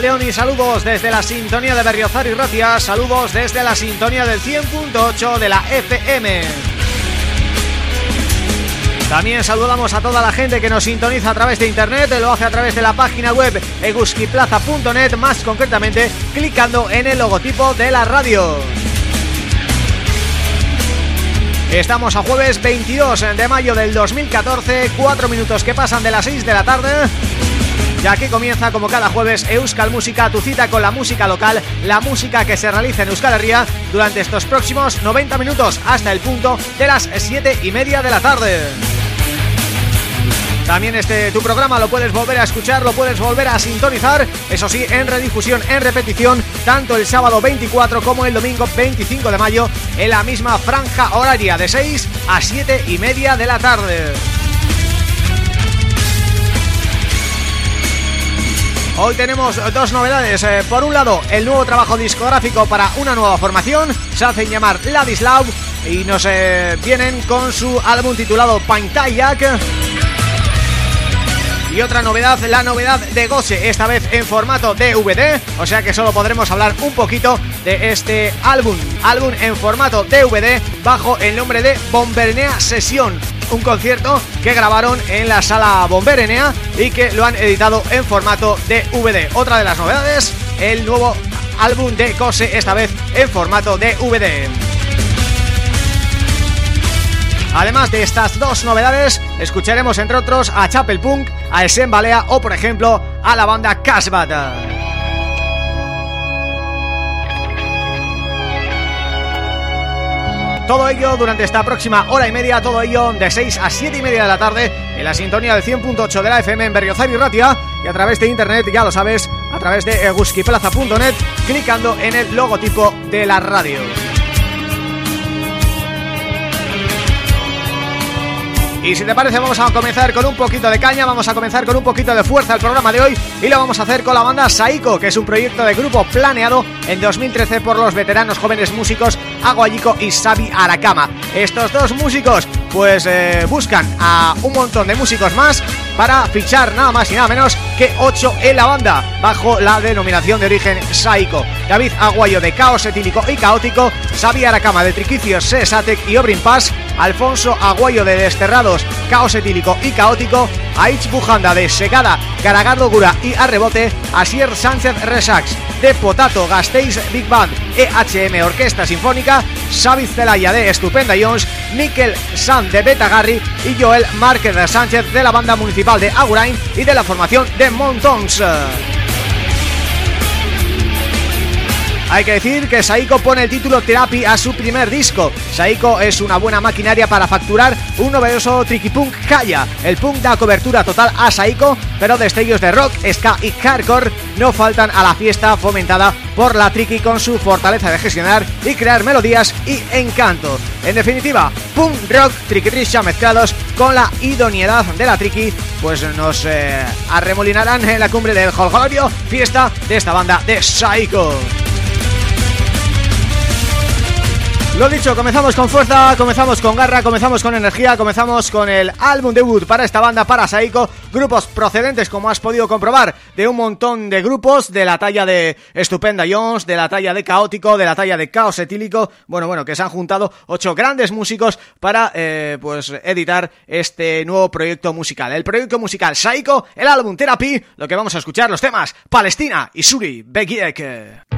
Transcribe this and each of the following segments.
León y saludos desde la sintonía de Berriozar y Racia, saludos desde la sintonía del 100.8 de la FM. También saludamos a toda la gente que nos sintoniza a través de internet, lo hace a través de la página web eguskiplaza.net, más concretamente clicando en el logotipo de la radio. Estamos a jueves 22 de mayo del 2014, cuatro minutos que pasan de las 6 de la tarde ya que comienza como cada jueves Euskal Música, tu cita con la música local, la música que se realiza en Euskal Herria durante estos próximos 90 minutos hasta el punto de las 7 y media de la tarde. También este tu programa lo puedes volver a escuchar, lo puedes volver a sintonizar, eso sí, en redifusión, en repetición, tanto el sábado 24 como el domingo 25 de mayo, en la misma franja horaria de 6 a 7 y media de la tarde. Hoy tenemos dos novedades. Eh, por un lado, el nuevo trabajo discográfico para una nueva formación. Se hacen llamar Ladislav y nos eh, vienen con su álbum titulado Paintayak. Y otra novedad, la novedad de Gose, esta vez en formato DVD, o sea que solo podremos hablar un poquito de este álbum, álbum en formato DVD bajo el nombre de Bombernea Sesión, un concierto que grabaron en la sala Bomberenea y que lo han editado en formato DVD. Otra de las novedades, el nuevo álbum de Gose, esta vez en formato DVD. Además de estas dos novedades, escucharemos entre otros a Chapel Punk, a Esen Balea o por ejemplo a la banda Casbat. Todo ello durante esta próxima hora y media, todo ello de 6 a 7 y media de la tarde en la sintonía del 100.8 de la FM en Berriozar y Ratia y a través de internet, ya lo sabes, a través de eguskiplaza.net clicando en el logotipo de la radio. Y si te parece vamos a comenzar con un poquito de caña, vamos a comenzar con un poquito de fuerza el programa de hoy y lo vamos a hacer con la banda Saiko, que es un proyecto de grupo planeado en 2013 por los veteranos jóvenes músicos Aguayico y Sabi Arakama. Estos dos músicos pues eh, buscan a un montón de músicos más para fichar nada más y nada menos que 8 en la banda, bajo la denominación de origen Saiko. David Aguayo de Caos Etílico y Caótico, Sabi Arakama de Triquicios, Sesatec y Obrin Pass, Alfonso Aguayo de Desterrados, Caos Etílico y Caótico, Aich Bujanda de Segada, Garagardo Gura y Arrebote, Asier Sánchez Resax de Potato, Gasteiz Big Band, EHM Orquesta Sinfónica, Xavi Zelaya de Estupenda Jones, Miquel San de Betagarri y Joel Márquez Sánchez de la banda municipal de Agurain y de la formación de Montons. Hay que decir que Saiko pone el título Therapy a su primer disco. Saiko es una buena maquinaria para facturar un novedoso tricky punk Kaya. El punk da cobertura total a Saiko, pero destellos de rock, ska y hardcore no faltan a la fiesta fomentada por la tricky con su fortaleza de gestionar y crear melodías y encanto. En definitiva, punk, rock, tricky mezclados con la idoneidad de la tricky, pues nos eh, arremolinarán en la cumbre del Jolgorio, fiesta de esta banda de Saiko. Lo dicho, comenzamos con fuerza, comenzamos con garra, comenzamos con energía, comenzamos con el álbum debut para esta banda, para Saiko, grupos procedentes, como has podido comprobar, de un montón de grupos, de la talla de Estupenda Jones, de la talla de Caótico, de la talla de Caos Etílico, bueno, bueno, que se han juntado ocho grandes músicos para, eh, pues, editar este nuevo proyecto musical. El proyecto musical Saiko, el álbum Therapy, lo que vamos a escuchar, los temas Palestina y Suri Begiek.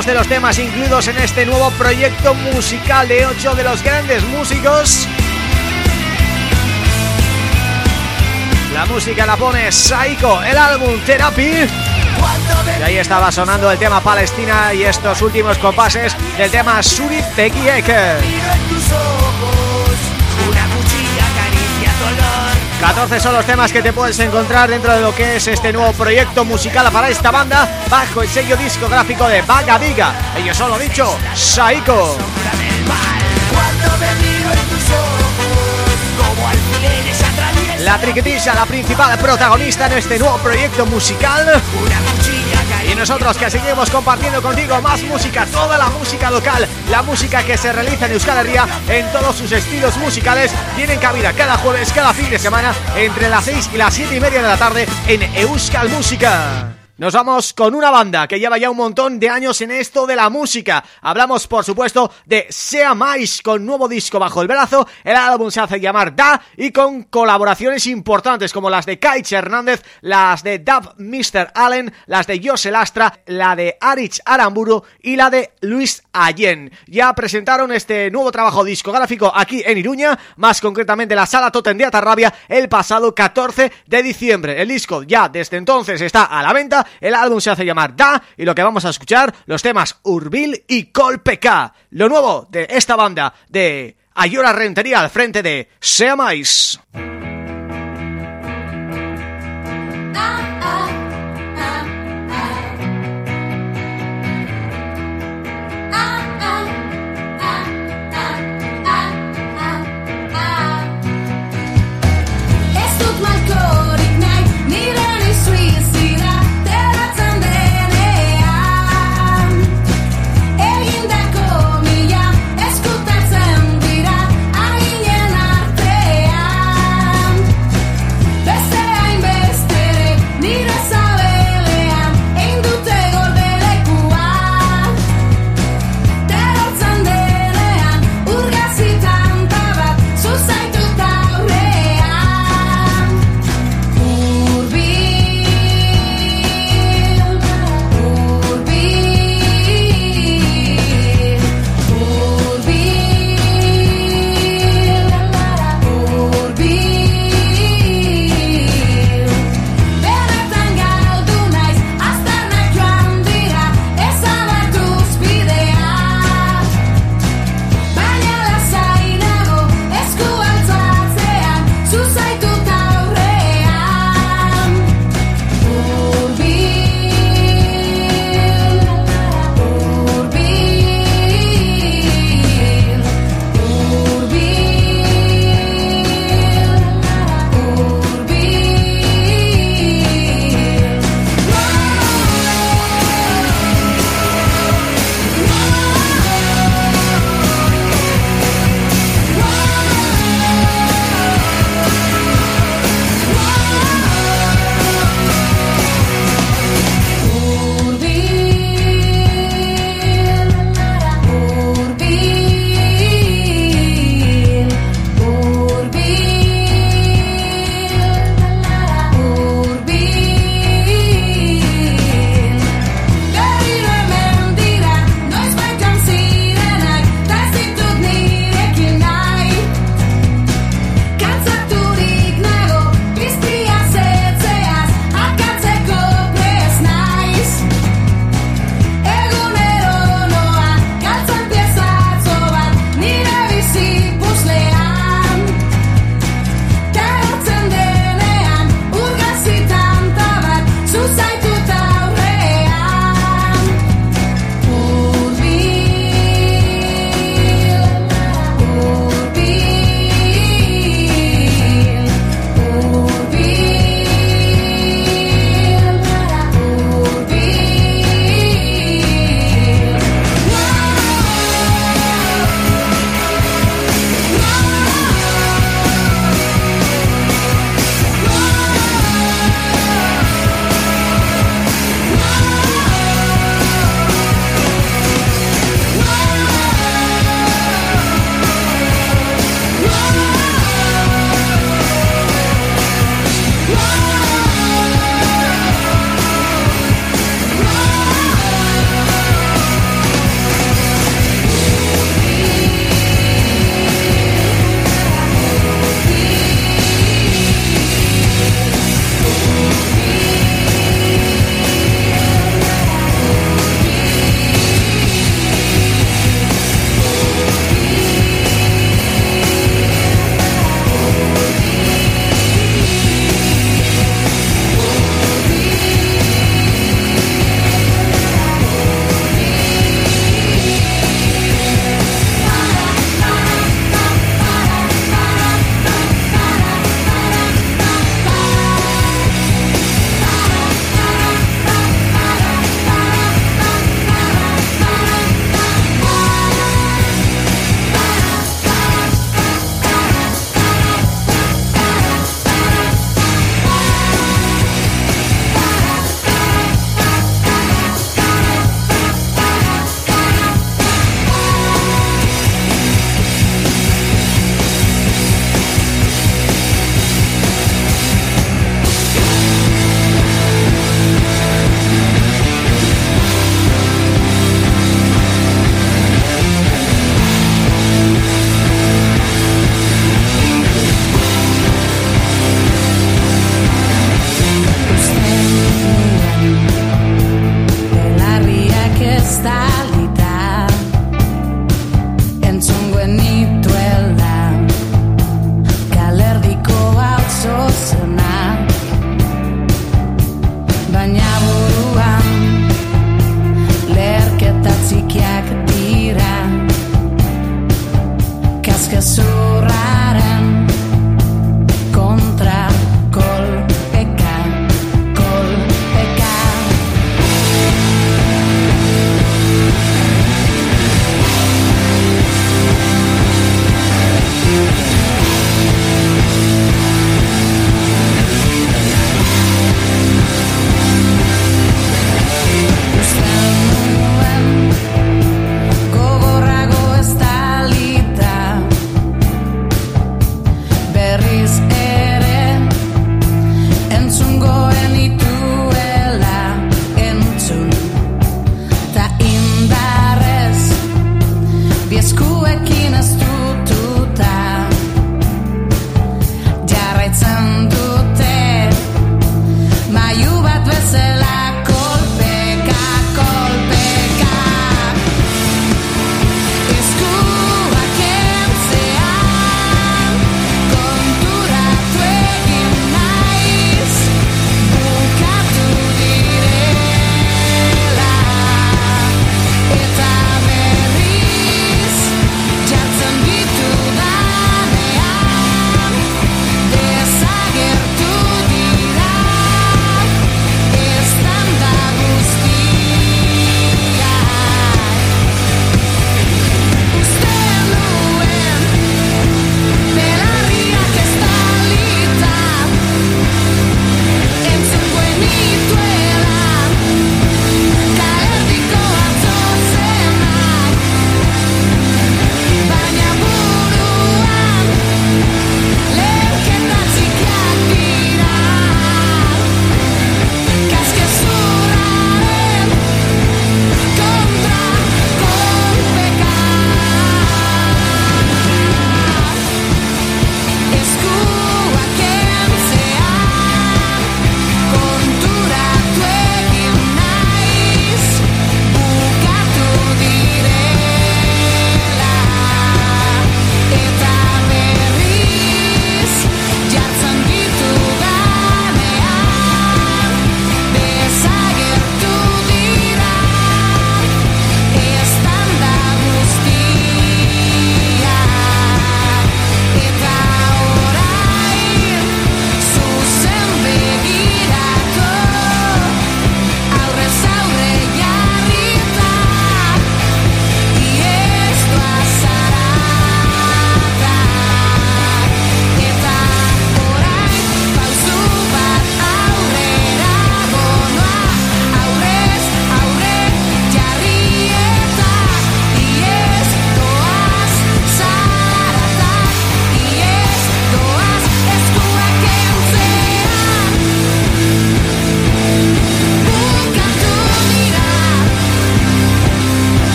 de los temas incluidos en este nuevo proyecto musical de ocho de los grandes músicos. La música la pone Psycho, el álbum Therapy. Y ahí estaba sonando el tema Palestina y estos últimos compases del tema Suri Pekiek. 14 son los temas que te puedes encontrar dentro de lo que es este nuevo proyecto musical para esta banda bajo el sello discográfico de Vaga Viga. Ellos son lo dicho, Saiko. La triquetilla, la principal protagonista en este nuevo proyecto musical nosotros que seguimos compartiendo contigo más música, toda la música local La música que se realiza en Euskal Herria en todos sus estilos musicales Tienen cabida cada jueves, cada fin de semana Entre las 6 y las 7 y media de la tarde en Euskal Música nos vamos con una banda que lleva ya un montón de años en esto de la música. Hablamos, por supuesto, de Sea Mais con nuevo disco bajo el brazo. El álbum se hace llamar Da y con colaboraciones importantes como las de Kaich Hernández, las de Dub Mr. Allen, las de Jose Lastra, la de Arich Aramburu y la de Luis Allen. Ya presentaron este nuevo trabajo discográfico aquí en Iruña, más concretamente la Sala Totem de Atarrabia, el pasado 14 de diciembre. El disco ya desde entonces está a la venta el álbum se hace llamar Da y lo que vamos a escuchar, los temas Urbil y Colpeca. Lo nuevo de esta banda de Ayora Rentería al frente de Sea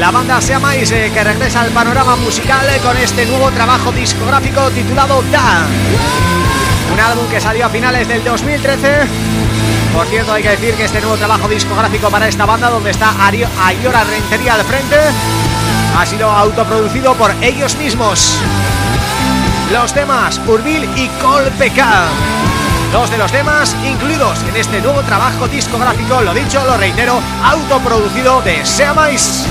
La banda Se Amáis eh, que regresa al panorama musical eh, con este nuevo trabajo discográfico titulado Da Un álbum que salió a finales del 2013 Por cierto hay que decir que este nuevo trabajo discográfico para esta banda donde está Ayora Rentería al frente Ha sido autoproducido por ellos mismos. Los temas Urbil y Colpeca Dos de los temas incluidos en este nuevo trabajo discográfico, lo dicho, lo reitero, autoproducido de Seamais.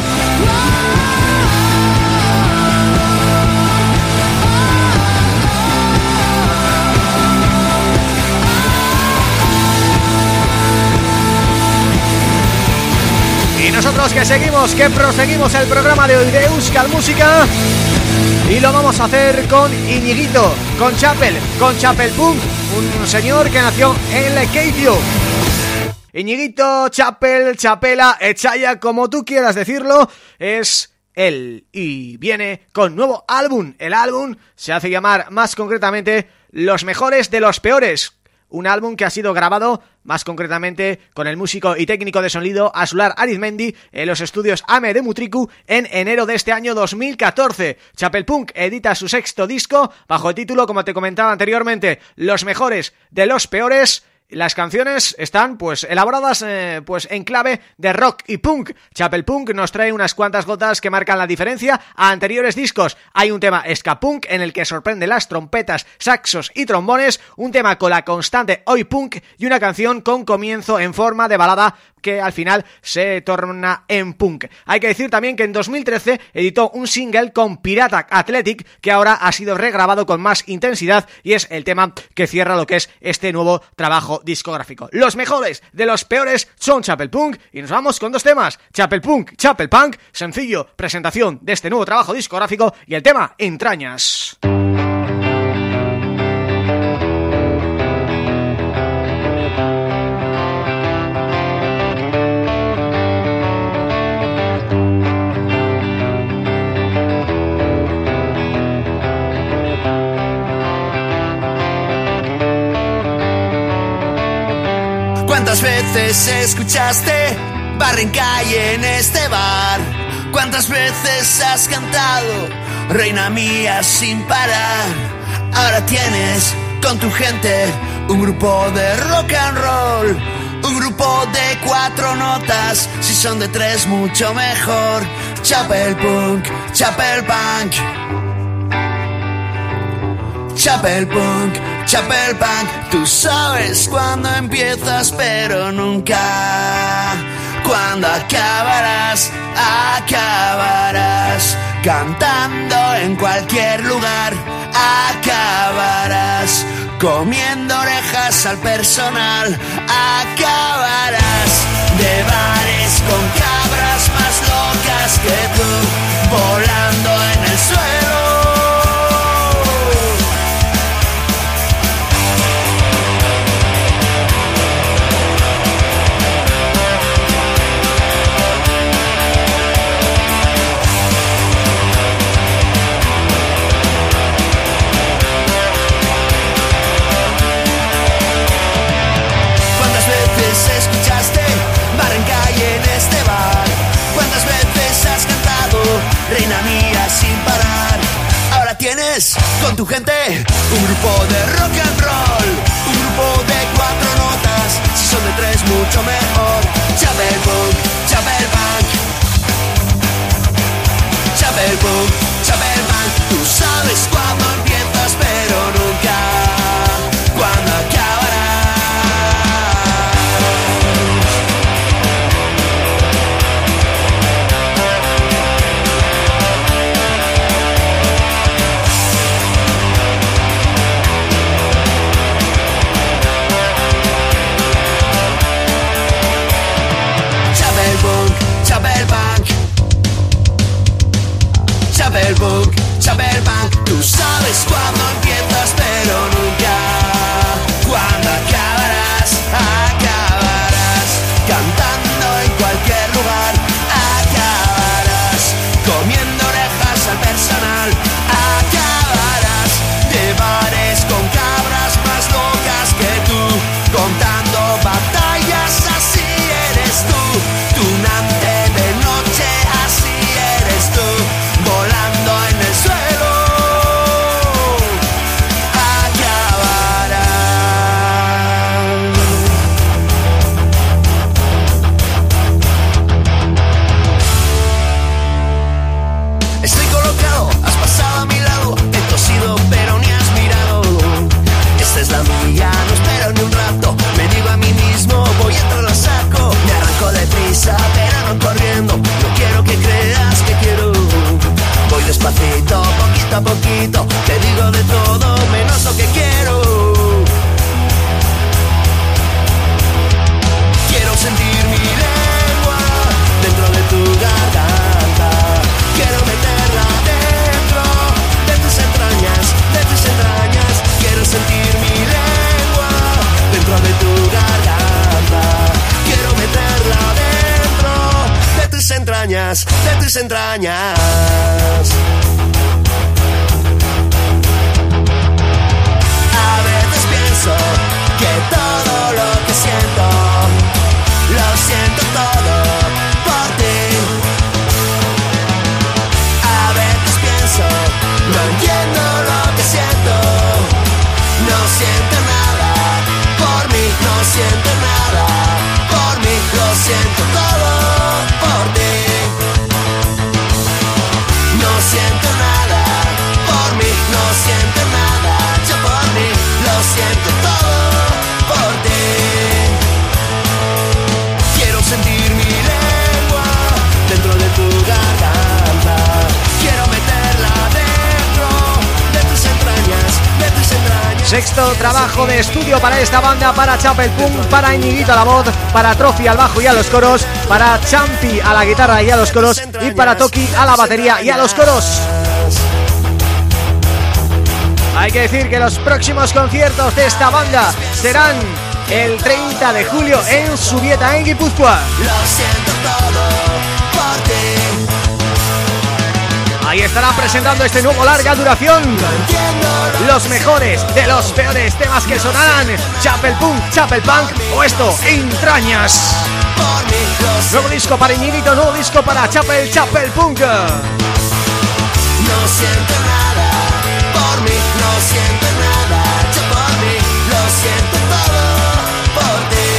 Y nosotros que seguimos, que proseguimos el programa de hoy de Euskal Música y lo vamos a hacer con Iñiguito, con Chapel, con Chapel Punk, un señor que nació en Lequeitio. Iñiguito, Chapel, Chapela, Echaya, como tú quieras decirlo, es él y viene con nuevo álbum. El álbum se hace llamar más concretamente Los Mejores de los Peores, un álbum que ha sido grabado más concretamente con el músico y técnico de sonido Asular Arizmendi en los estudios AME de Mutriku en enero de este año 2014. Chapel Punk edita su sexto disco bajo el título, como te comentaba anteriormente, Los mejores de los peores las canciones están pues elaboradas eh, pues en clave de rock y punk. Chapel Punk nos trae unas cuantas gotas que marcan la diferencia a anteriores discos. Hay un tema ska punk en el que sorprende las trompetas, saxos y trombones, un tema con la constante oi punk y una canción con comienzo en forma de balada que al final se torna en punk. Hay que decir también que en 2013 editó un single con Pirata Athletic que ahora ha sido regrabado con más intensidad y es el tema que cierra lo que es este nuevo trabajo discográfico. Los mejores de los peores son Chapel Punk y nos vamos con dos temas, Chapel Punk, Chapel Punk, sencillo presentación de este nuevo trabajo discográfico y el tema Entrañas. Veces escuchaste Barrencalle en este bar? ¿Cuántas veces has cantado Reina mía sin parar? Ahora tienes con tu gente un grupo de rock and roll. Un grupo de cuatro notas, si son de tres mucho mejor. Chapel Punk, Chapel Punk. Chapel Punk, Chapel Punk, tú sabes cuándo empiezas, pero nunca. Cuándo acabarás, acabarás. Cantando en cualquier lugar, acabarás. Comiendo orejas al personal, acabarás. De bares con cabras más locas que tú, volando en el suelo. Con tu gente. Un grupo de rock and roll, un grupo de cuatro notas, si son de tres mucho mejor. Chapel Punk, Chapel Punk, Chapel Punk, Chapel Punk, tú sabes cuándo empiezas poquito te digo de todo menos lo que quiero. Quiero sentir mi lengua dentro de tu garganta. Quiero meterla dentro de tus entrañas, de tus entrañas. Quiero sentir mi lengua dentro de tu garganta. Quiero meterla dentro de tus entrañas, de tus entrañas. Sexto trabajo de estudio para esta banda, para Chapel Punk, para Iñiguito a la voz, para Trophy al bajo y a los coros, para Champi a la guitarra y a los coros y para Toki a la batería y a los coros. Hay que decir que los próximos conciertos de esta banda serán el 30 de julio en Subieta, en Guipúzcoa. Lo siento todo por. Ahí estarán presentando este nuevo larga duración. Los mejores de los peores temas que sonarán Chapel Punk, Chapel Punk o esto, Entrañas. Nuevo disco para Iñiguito, nuevo disco para Chapel, Chapel Punk No siento nada por mí, no siento nada yo por mí, lo siento todo por ti.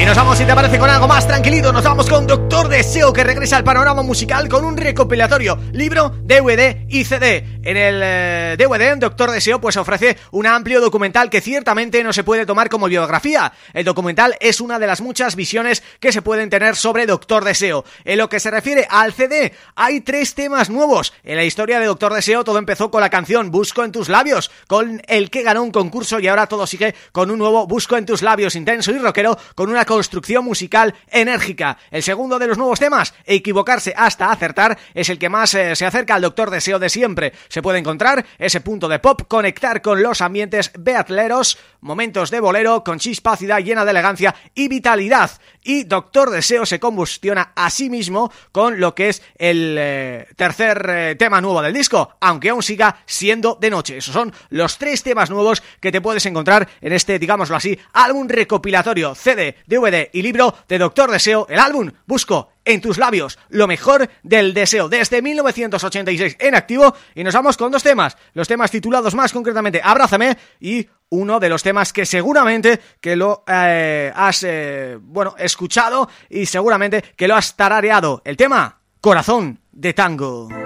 Y nos vamos, si te parece, con algo más tranquilito Nos vamos con Doctor Deseo, que regresa al panorama musical Con un recopilatorio, libro, DVD y CD En el eh, DVD, Doctor Deseo, pues ofrece un amplio documental Que ciertamente no se puede tomar como biografía. El documental es una de las muchas visiones Que se pueden tener sobre Doctor Deseo. En lo que se refiere al CD Hay tres temas nuevos. En la historia de Doctor Deseo todo empezó con la canción Busco en tus labios Con el que ganó un concurso y ahora todo sigue con un nuevo Busco en tus labios intenso y rockero Con una construcción musical enérgica. El segundo de los nuevos temas, equivocarse hasta acertar, es el que más eh, se acerca al Doctor Deseo de siempre. Se puede encontrar ese punto de pop, conectar con los ambientes beatleros, momentos de bolero, con chispacidad llena de elegancia y vitalidad. Y Doctor Deseo se combustiona a sí mismo con lo que es el eh, tercer eh, tema nuevo del disco, aunque aún siga siendo de noche. Esos son los tres temas nuevos que te puedes encontrar en este, digámoslo así, álbum recopilatorio CD, DVD y libro de Doctor Deseo, el álbum Busco en tus labios, lo mejor del deseo. Desde 1986 en activo. Y nos vamos con dos temas, los temas titulados más concretamente Abrázame y uno de los temas que seguramente que lo eh, has eh, bueno escuchado y seguramente que lo has tarareado, el tema Corazón de Tango.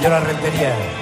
Mayor Rentería.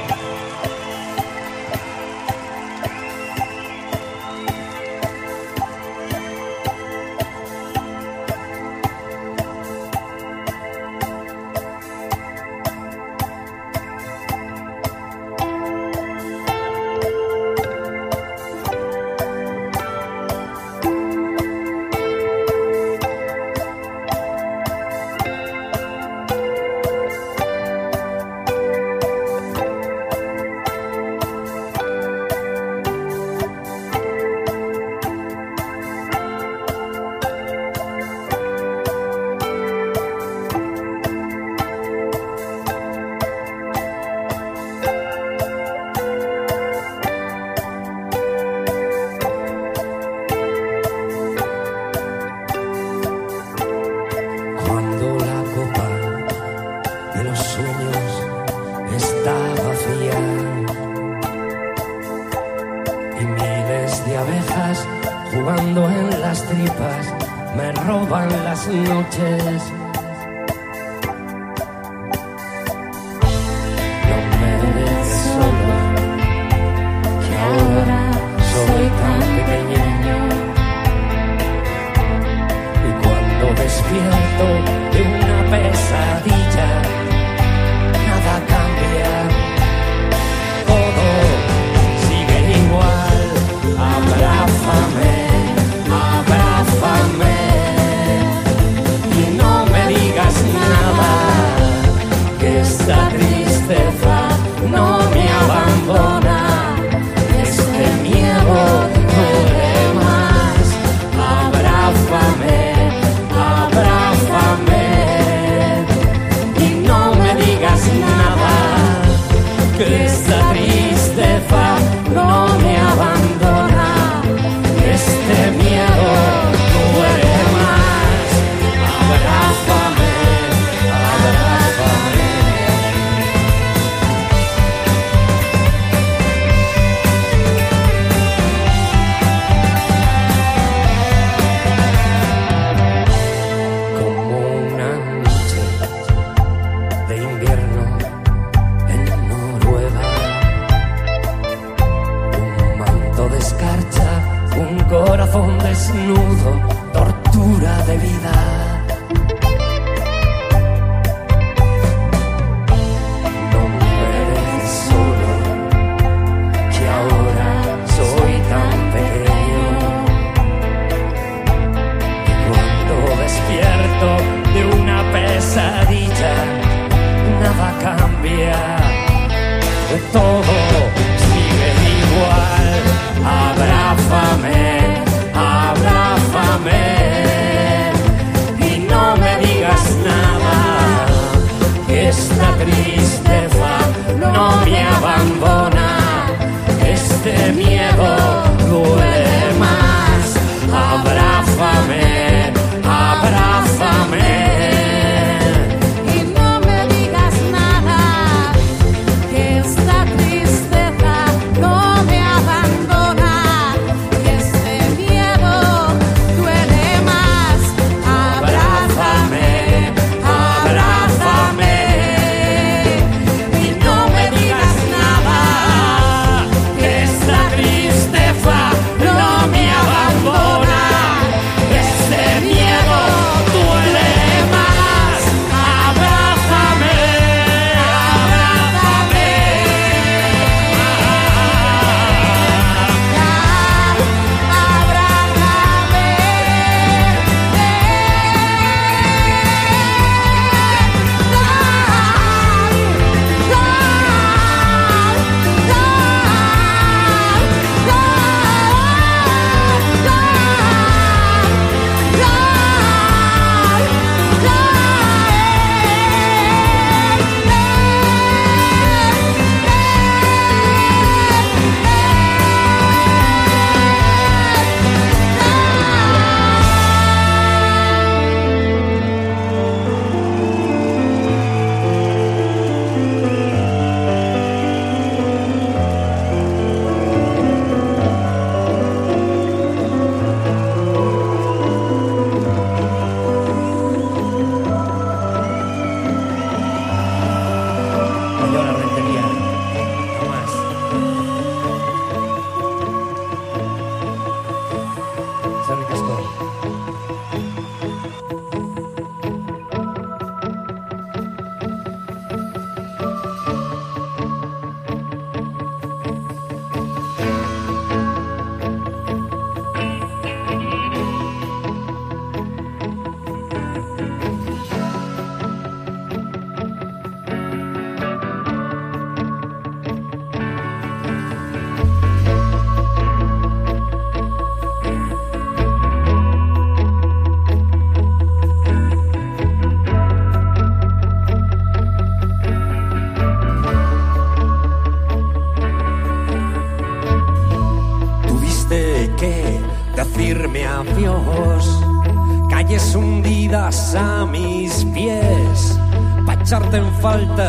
falta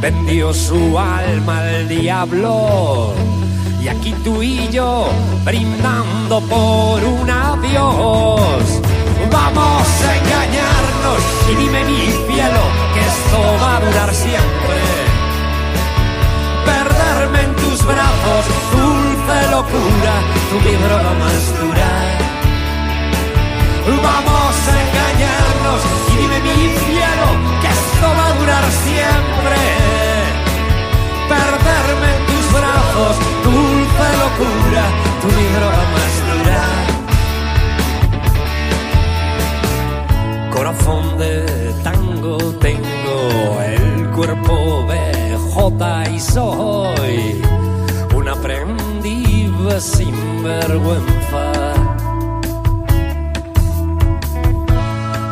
vendió su alma al diablo. Y aquí tú y yo, brindando por un adiós. Vamos a engañarnos y dime mi cielo que esto va a durar siempre. Perderme en tus brazos, dulce locura, tu mi droga más dura. Vamos a engañarnos y dime mi cielo esto va a durar siempre. Perderme en tus brazos, dulce locura, tu libro más dura. Corazón de tango tengo, el cuerpo de jota y soy un aprendiz sin vergüenza.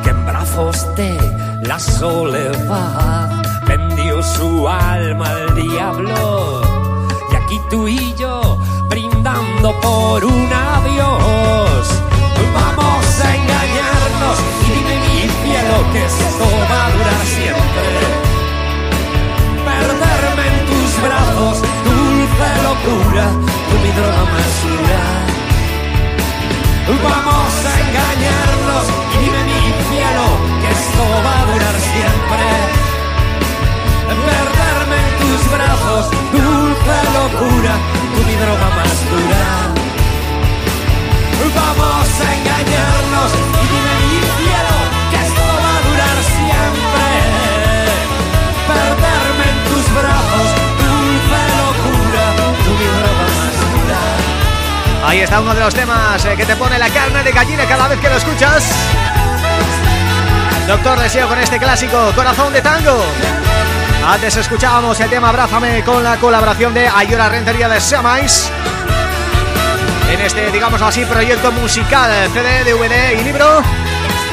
Que en brazos te la soledad vendió su alma al diablo. Y aquí tú y yo brindando por un adiós. Vamos a engañarnos y dime mi cielo que esto va a durar siempre. Perderme en tus brazos, dulce locura, tú mi droga más. Vamos a engañarnos y dime mi cielo que esto va a durar siempre. Perderme en tus brazos, dulce locura, tú mi droga más dura. Vamos a engañarnos y dime mi cielo Ahí está uno de los temas eh, que te pone la carne de gallina cada vez que lo escuchas. Doctor Deseo con este clásico Corazón de Tango. Antes escuchábamos el tema Abrázame con la colaboración de Ayora Rentería de Samais En este, digamos así, proyecto musical CD, DVD y libro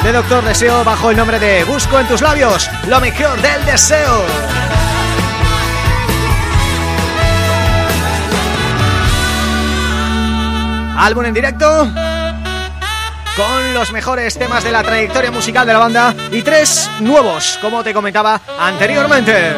de Doctor Deseo bajo el nombre de Busco en tus labios Lo mejor del deseo Álbum en directo con los mejores temas de la trayectoria musical de la banda y tres nuevos, como te comentaba anteriormente.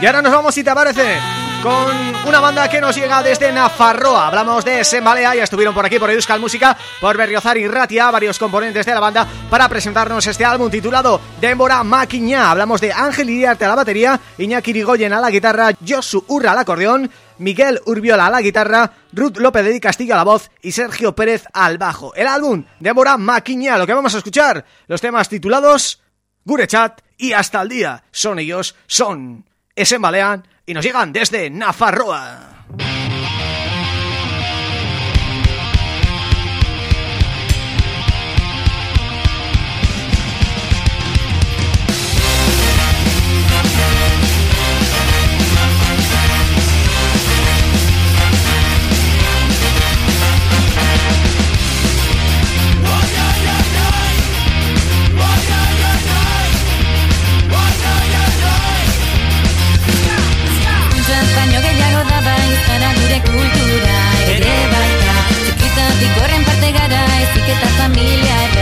Y ahora nos vamos, si te parece, con una banda que nos llega desde Nafarroa. Hablamos de Sembalea, ya estuvieron por aquí por Euskal Música, por Berriozar y Ratia, varios componentes de la banda, para presentarnos este álbum titulado Débora Maquiñá. Hablamos de Ángel Iriarte a la batería, Iñaki Irigoyen a la guitarra, Josu Urra al acordeón, Miguel Urbiola a la guitarra, Ruth López de Castillo a la voz y Sergio Pérez al bajo. El álbum Débora Maquiña, lo que vamos a escuchar, los temas titulados Gurechat y Hasta el Día. Son ellos, son Esembalean y nos llegan desde Nafarroa. gure kultura ere baita. Zikizatik horren parte gara ez familia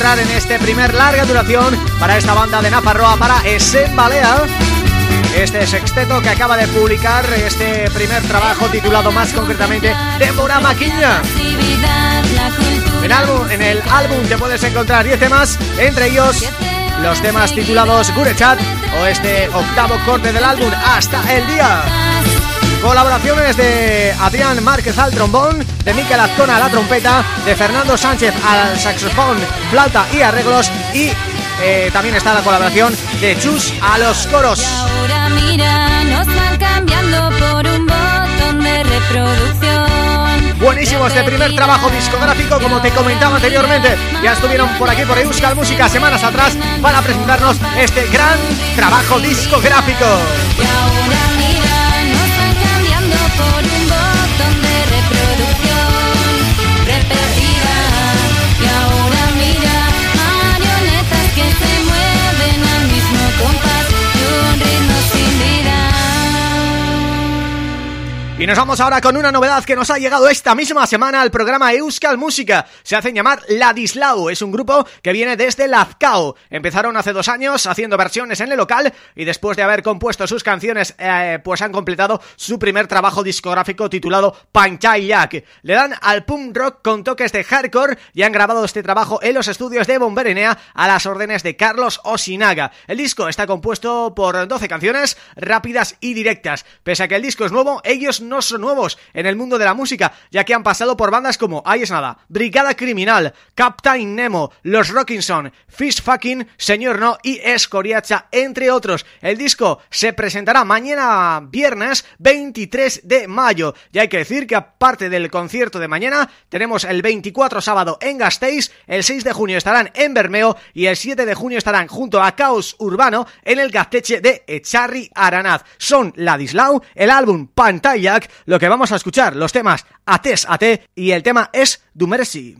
en este primer larga duración para esta banda de Naparroa para Esen Balea este sexteto que acaba de publicar este primer trabajo titulado más concretamente Débora Maquiña. En, en el álbum te puedes encontrar 10 temas, entre ellos los temas titulados Gurechat o este octavo corte del álbum Hasta el Día. Colaboraciones de Adrián Márquez al trombón, de Miquel Azcona a la trompeta, de Fernando Sánchez al saxofón, flauta y arreglos y eh, también está la colaboración de Chus a los coros. ahora mira, nos van cambiando por un botón de reproducción. Buenísimo este primer trabajo discográfico, como te comentaba anteriormente. Ya estuvieron por aquí por Euskal Música semanas atrás para presentarnos este gran trabajo discográfico. Y nos vamos ahora con una novedad que nos ha llegado esta misma semana al programa Euskal Música. Se hacen llamar Ladislau, es un grupo que viene desde Lazcao. Empezaron hace dos años haciendo versiones en el local y después de haber compuesto sus canciones, eh, pues han completado su primer trabajo discográfico titulado Panchayak. Le dan al punk rock con toques de hardcore y han grabado este trabajo en los estudios de Bomberenea a las órdenes de Carlos Osinaga. El disco está compuesto por 12 canciones rápidas y directas. Pese a que el disco es nuevo, ellos no son nuevos en el mundo de la música, ya que han pasado por bandas como Ahí es nada, Brigada Criminal, Captain Nemo, Los Rockinson, Fish Fucking, Señor No y Escoriacha, entre otros. El disco se presentará mañana viernes 23 de mayo. Y hay que decir que aparte del concierto de mañana, tenemos el 24 sábado en Gasteiz, el 6 de junio estarán en Bermeo y el 7 de junio estarán junto a Caos Urbano en el Gazteche de Echarri Aranaz. Son Ladislau, el álbum Pantalla lo que vamos a escuchar, los temas Ates Ate y el tema es Dumersi.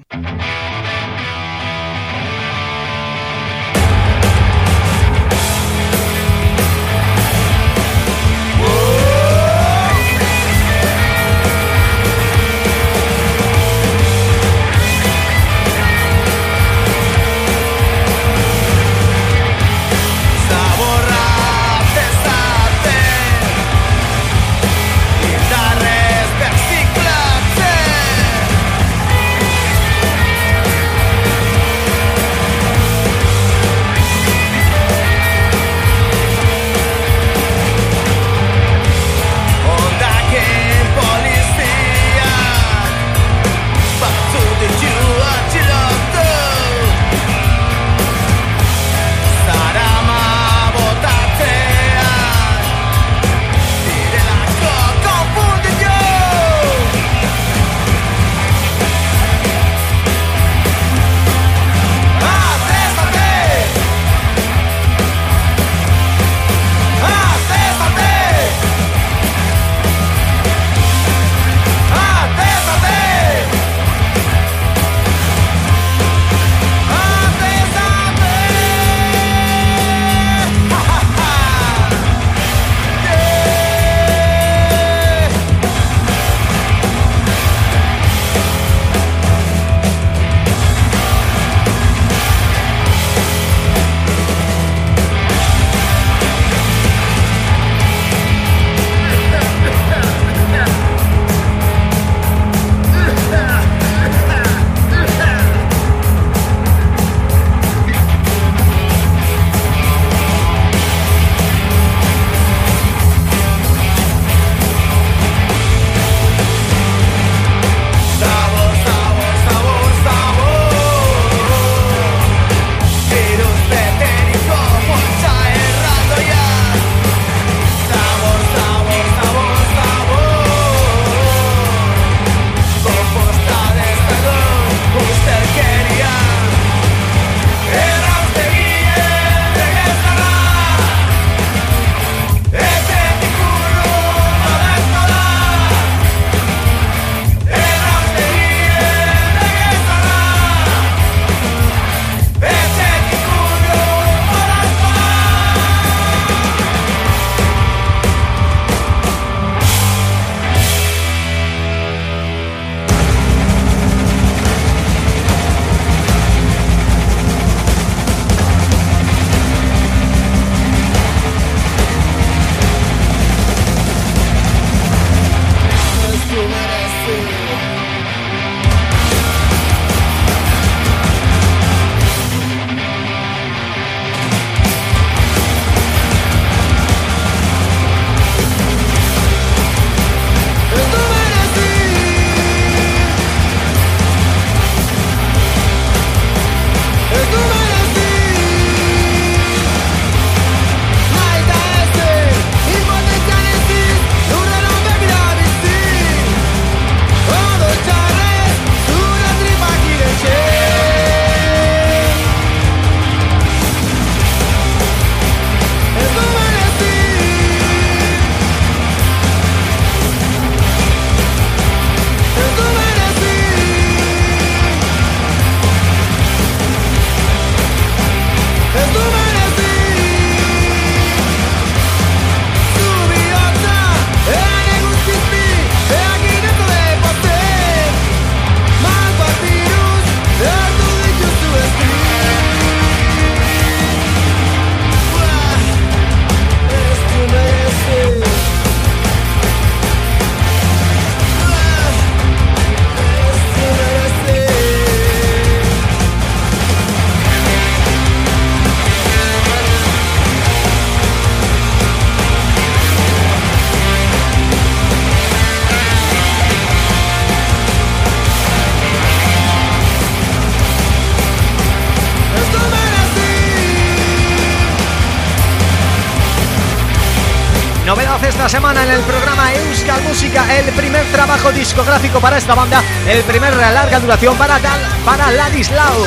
En el programa Euskal Música el primer trabajo discográfico para esta banda, el primer larga duración para, para Ladislao.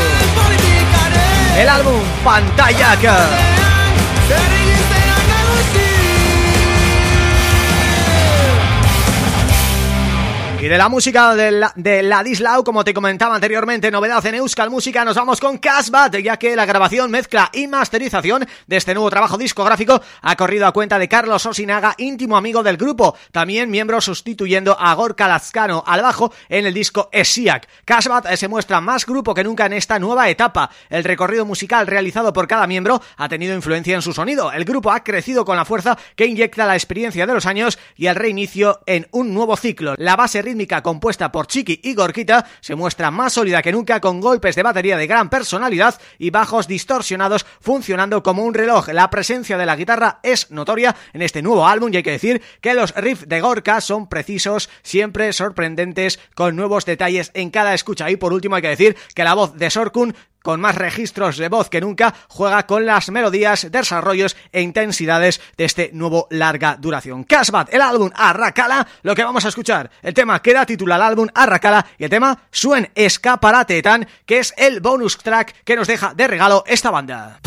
El álbum Pantalla Y de la música de, la, de como te comentaba anteriormente, novedad en Euskal Música, nos vamos con Casbat, ya que la grabación, mezcla y masterización de este nuevo trabajo discográfico ha corrido a cuenta de Carlos Osinaga, íntimo amigo del grupo, también miembro sustituyendo a Gorka Lazcano al bajo en el disco Esiac. Casbat se muestra más grupo que nunca en esta nueva etapa. El recorrido musical realizado por cada miembro ha tenido influencia en su sonido. El grupo ha crecido con la fuerza que inyecta la experiencia de los años y el reinicio en un nuevo ciclo. La base compuesta por Chiqui y Gorquita se muestra más sólida que nunca con golpes de batería de gran personalidad y bajos distorsionados funcionando como un reloj. La presencia de la guitarra es notoria en este nuevo álbum y hay que decir que los riffs de Gorka son precisos, siempre sorprendentes, con nuevos detalles en cada escucha. Y por último hay que decir que la voz de Sorkun con más registros de voz que nunca, juega con las melodías, desarrollos e intensidades de este nuevo larga duración. Casbat, el álbum Arracala, lo que vamos a escuchar, el tema que da título al álbum Arracala y el tema Suen Escaparate Tan, que es el bonus track que nos deja de regalo esta banda.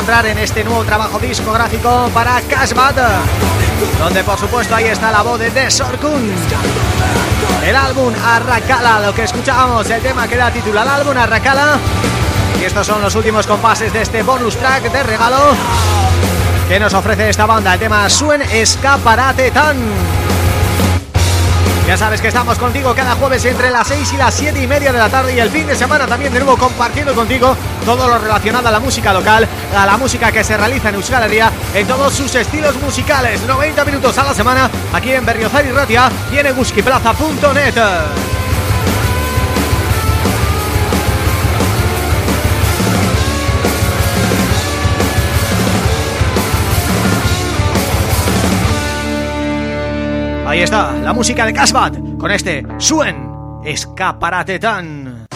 Encontrar en este nuevo trabajo discográfico para Cashbat donde por supuesto ahí está la voz de Desorkun el álbum Arracala, lo que escuchábamos, el tema que da título al álbum Arracala y estos son los últimos compases de este bonus track de regalo que nos ofrece esta banda, el tema Suen Escaparate Tan ya sabes que estamos contigo cada jueves entre las 6 y las 7 y media de la tarde y el fin de semana también de nuevo compartiendo contigo todo lo relacionado a la música local, a la música que se realiza en Euskal en todos sus estilos musicales. 90 minutos a la semana aquí en Berriozar y Ratia y en eguskiplaza.net. Ahí está, la música de Casbat con este Suen Escaparate Tan.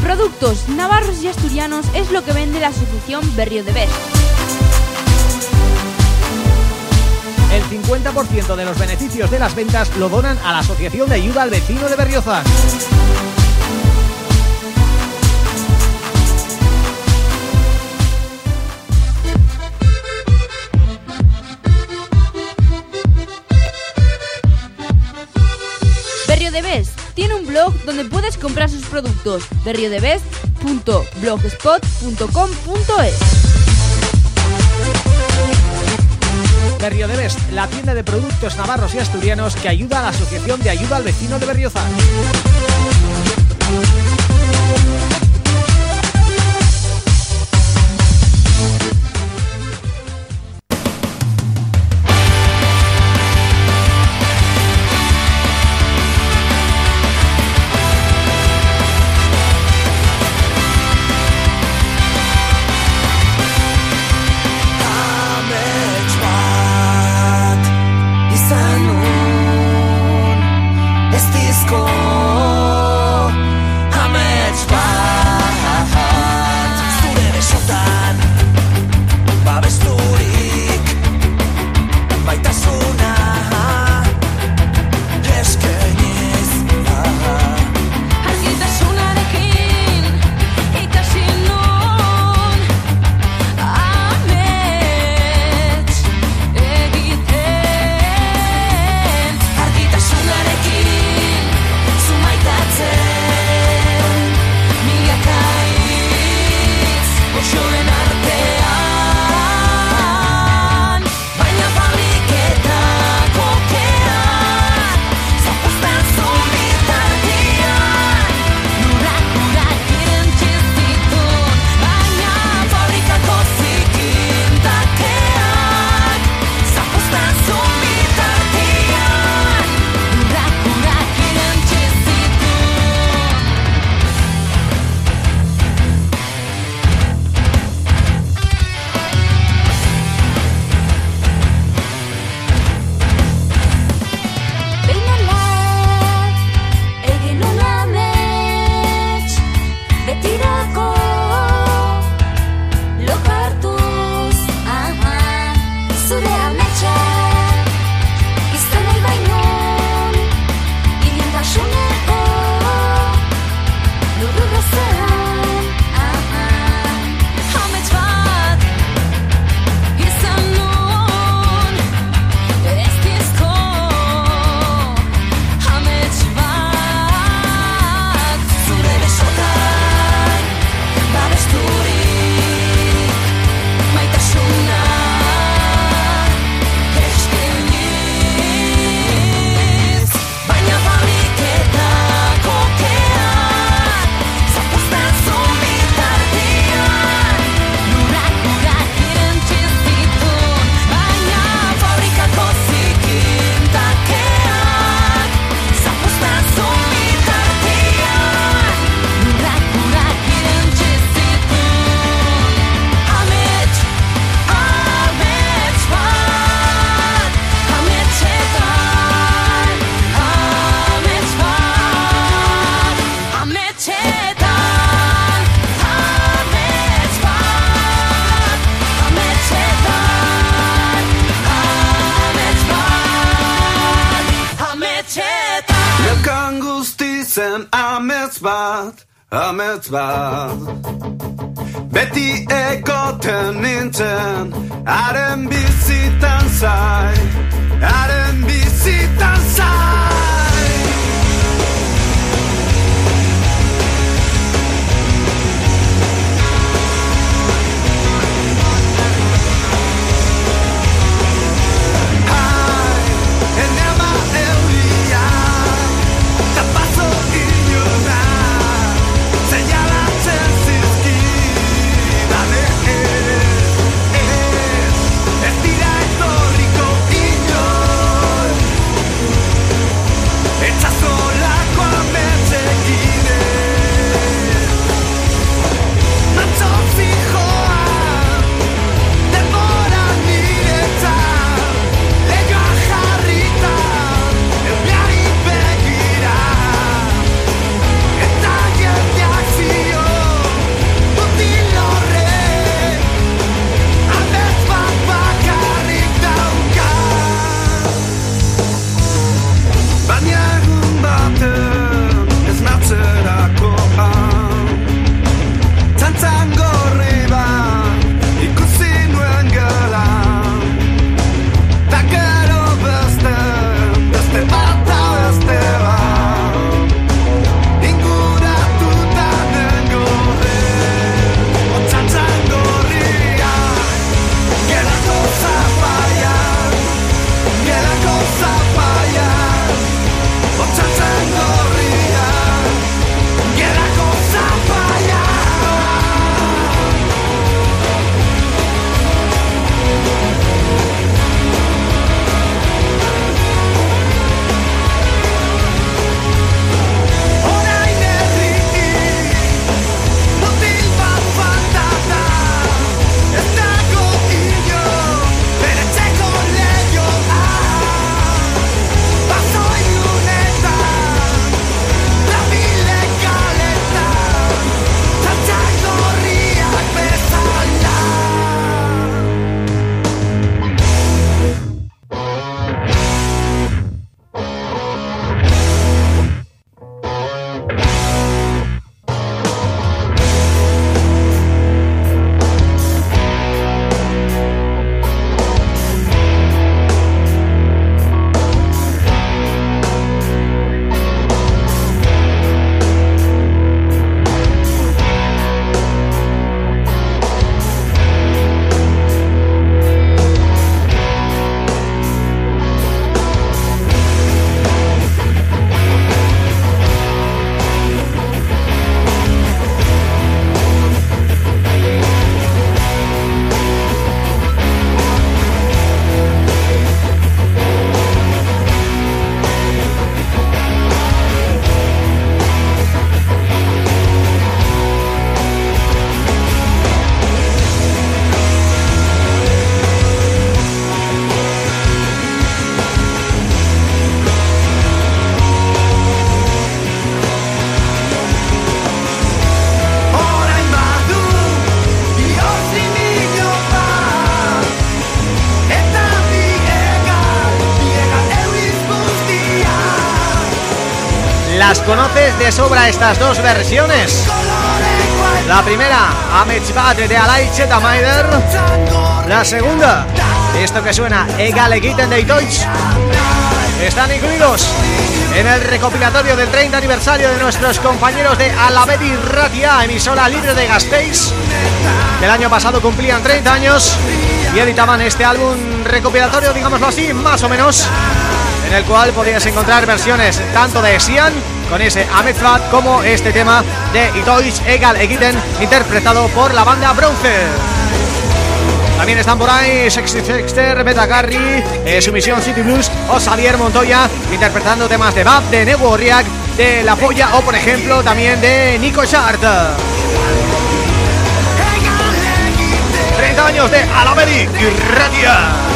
Productos navarros y asturianos es lo que vende la asociación Berrio de Best. El 50% de los beneficios de las ventas lo donan a la Asociación de Ayuda al Vecino de Berriozar. Donde puedes comprar sus productos de Best, la tienda de productos navarros y asturianos que ayuda a la Asociación de Ayuda al Vecino de Berriozar. המצוות, המצוות. Betty Egoten Minten, Adam Bisitan Sai, Adam Bisitan Sai. Sobra estas dos versiones. La primera, Bad de Alay Chetamaider La segunda, esto que suena, Egal Egiten de Deutsch. Están incluidos en el recopilatorio del 30 aniversario de nuestros compañeros de Alavedi Ratia, emisora libre de Gasteiz el año pasado cumplían 30 años y editaban este álbum recopilatorio, digámoslo así, más o menos en el cual podías encontrar versiones tanto de Sian con ese Ahmed como este tema de Itois Egal Egiten interpretado por la banda Bronze. También están por ahí Sexy Sexter, Beta Carry, eh, Sumisión City Blues o Xavier Montoya interpretando temas de Bab, de Nebo Riak, de La Polla o por ejemplo también de Nico Chart. 30 años de Alamedi y Radia.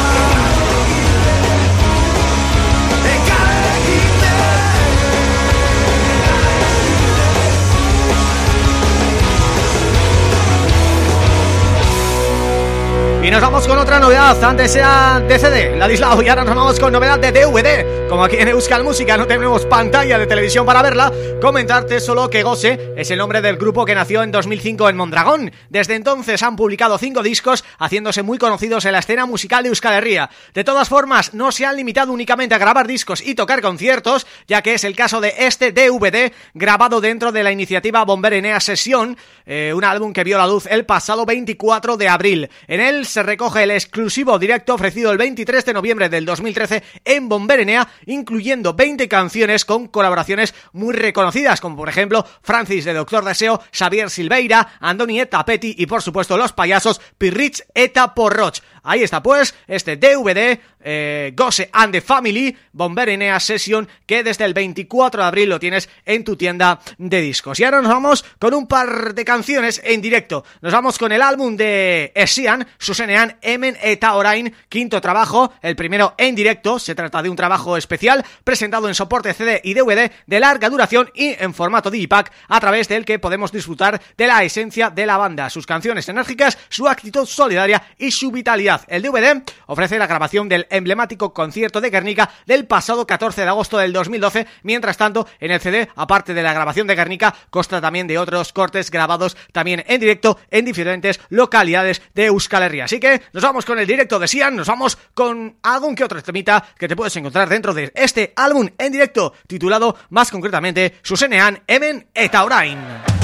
Y nos vamos con otra novedad, antes era de CD, la Dislao, y ahora nos vamos con novedad de DVD. Como aquí en Euskal Música no tenemos pantalla de televisión para verla, comentarte solo que Gose es el nombre del grupo que nació en 2005 en Mondragón. Desde entonces han publicado cinco discos, haciéndose muy conocidos en la escena musical de Euskal Herria. De todas formas, no se han limitado únicamente a grabar discos y tocar conciertos, ya que es el caso de este DVD, grabado dentro de la iniciativa Bomber Enea Sesión, eh, un álbum que vio la luz el pasado 24 de abril. En él se recoge el exclusivo directo ofrecido el 23 de noviembre del 2013 en Bomberenea, incluyendo 20 canciones con colaboraciones muy reconocidas, como por ejemplo Francis de Doctor Deseo, Xavier Silveira, Andonieta Petty y por supuesto los payasos Pirrich Eta Porroch. Ahí está pues este DVD eh, Gose and the Family Bomberenea Session que desde el 24 de abril lo tienes en tu tienda de discos. Y ahora nos vamos con un par de canciones en directo. Nos vamos con el álbum de Esian, Susenean Emen eta Orain, quinto trabajo, el primero en directo, se trata de un trabajo especial presentado en soporte CD y DVD de larga duración y en formato digipack a través del que podemos disfrutar de la esencia de la banda, sus canciones enérgicas, su actitud solidaria y su vitalidad. El DVD ofrece la grabación del emblemático concierto de Guernica del pasado 14 de agosto del 2012, mientras tanto en el CD, aparte de la grabación de Guernica, consta también de otros cortes grabados también en directo en diferentes localidades de Euskal Herria. Así que nos vamos con el directo de Sian, nos vamos con algún que otro temita que te puedes encontrar dentro de este álbum en directo titulado más concretamente Susenean Emen eta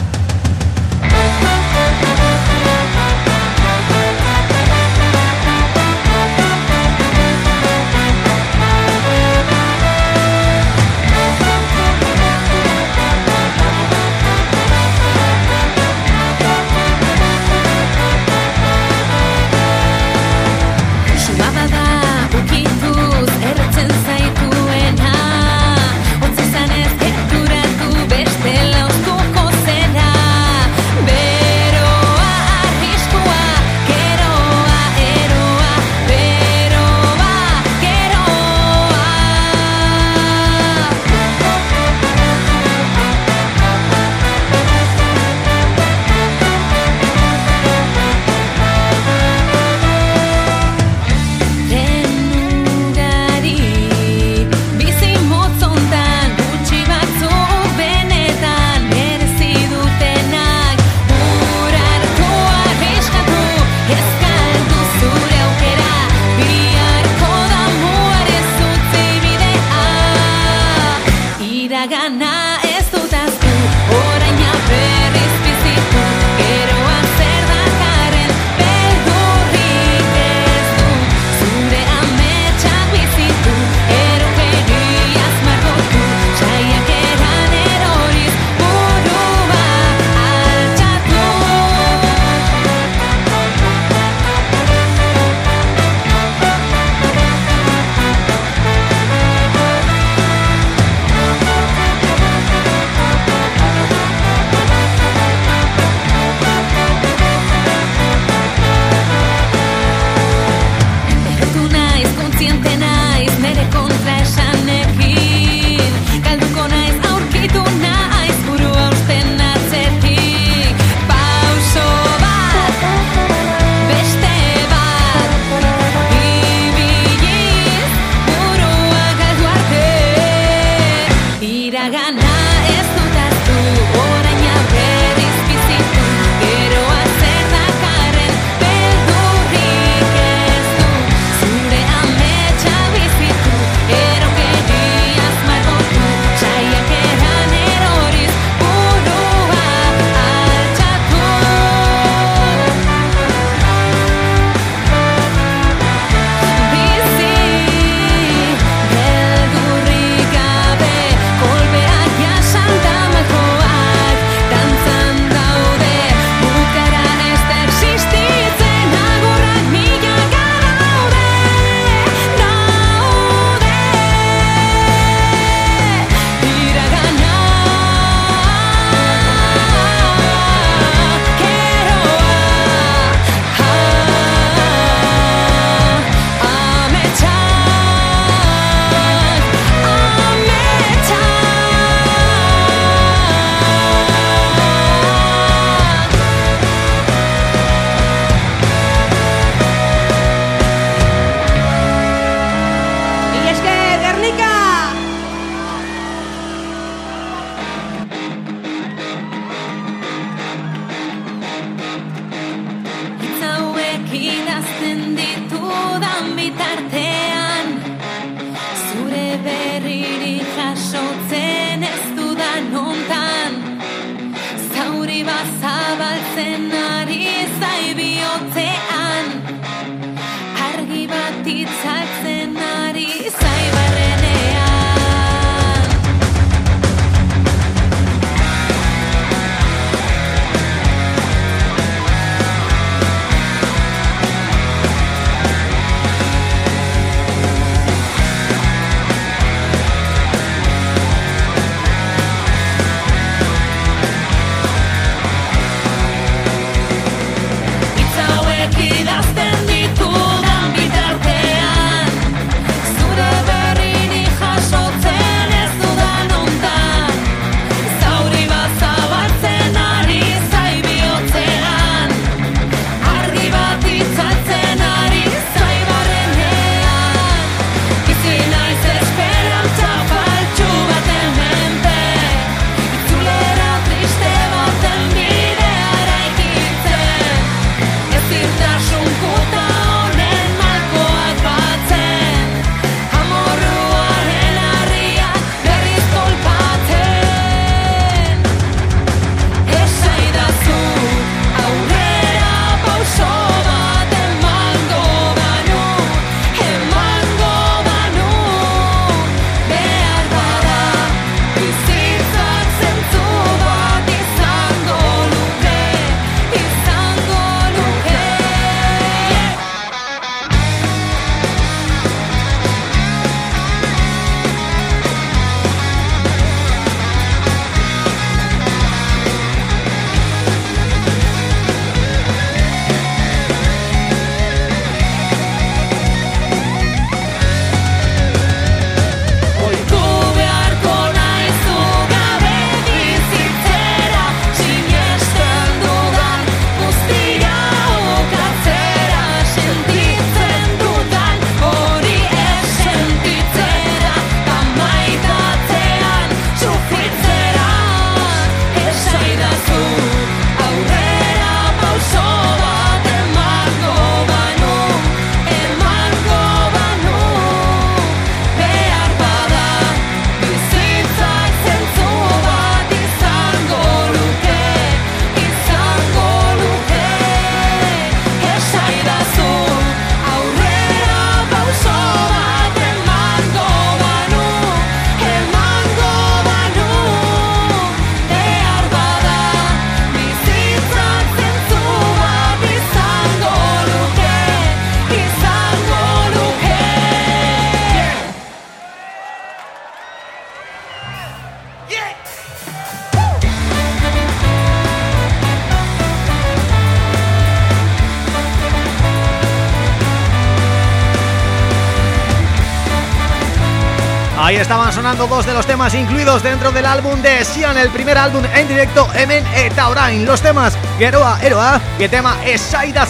estaban sonando dos de los temas incluidos dentro del álbum de Sian, el primer álbum en directo Emen Etaurain. Los temas Geroa Eroa y el tema Esaida.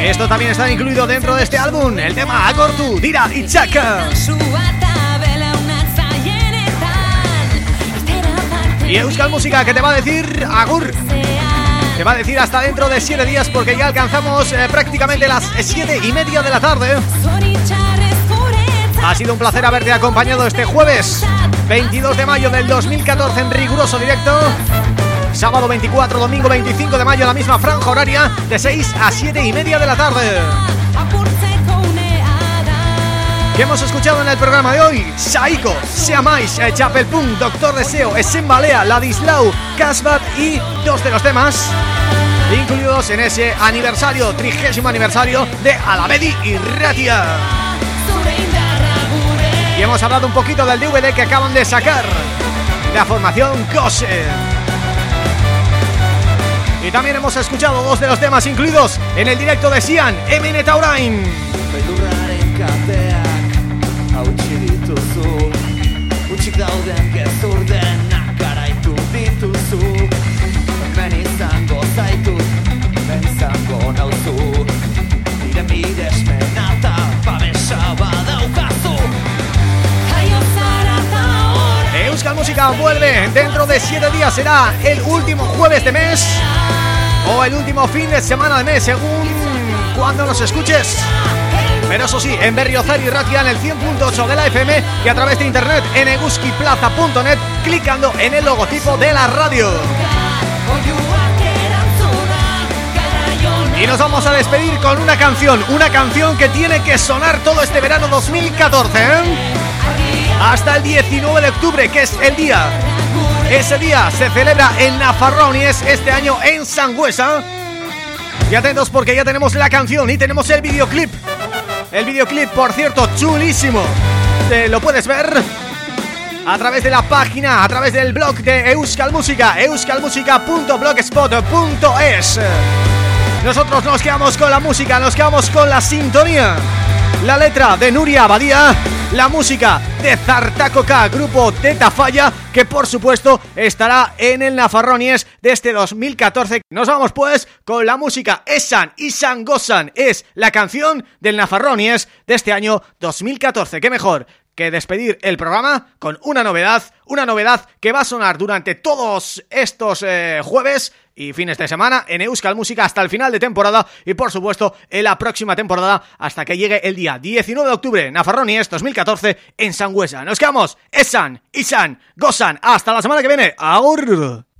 Esto también está incluido dentro de este álbum, el tema Agortu, Dira y Chaka. Y Euskal Música que te va a decir Agur Te va a decir hasta dentro de siete días porque ya alcanzamos eh, prácticamente las siete y media de la tarde ha sido un placer haberte acompañado este jueves 22 de mayo del 2014 en riguroso directo. Sábado 24, domingo 25 de mayo la misma franja horaria de 6 a 7 y media de la tarde. ¿Qué hemos escuchado en el programa de hoy? Saiko, Seamais, Chapelpunk, Doctor Deseo, Esembalea, Ladislau, Casbat y dos de los temas incluidos en ese aniversario, trigésimo aniversario de Alamedi y Ratia hemos hablado un poquito del DVD que acaban de sacar. La formación Kose Y también hemos escuchado dos de los temas incluidos en el directo de Sian, MN Taurain Vuelve dentro de 7 días Será el último jueves de mes O el último fin de semana de mes Según cuando nos escuches Pero eso sí, en Berriozar y Ratia en el 100.8 de la FM y a través de internet en eguskiplaza.net clicando en el logotipo de la radio. Y nos vamos a despedir con una canción, una canción que tiene que sonar todo este verano 2014, ¿eh? Hasta el 19 de octubre, que es el día. Ese día se celebra en Nafarrón y es este año en Sangüesa. Y atentos porque ya tenemos la canción y tenemos el videoclip. El videoclip, por cierto, chulísimo. Te lo puedes ver a través de la página, a través del blog de Euskal Música, euskalmusica.blogspot.es. Nosotros nos quedamos con la música, nos quedamos con la sintonía. La letra de Nuria Abadía, la música de Zartaco K, grupo Teta Falla, que por supuesto estará en el Nafarronies de este 2014. Nos vamos pues con la música Esan Isan Gosan, es la canción del Nafarronies de este año 2014. ¿Qué mejor? Que despedir el programa con una novedad, una novedad que va a sonar durante todos estos eh, jueves y fines de semana en Euskal Música hasta el final de temporada y por supuesto en la próxima temporada hasta que llegue el día 19 de octubre Nafarronies 2014 en Sangüesa. Nos quedamos, Esan, Isan, Gosan, hasta la semana que viene. ¡Aur!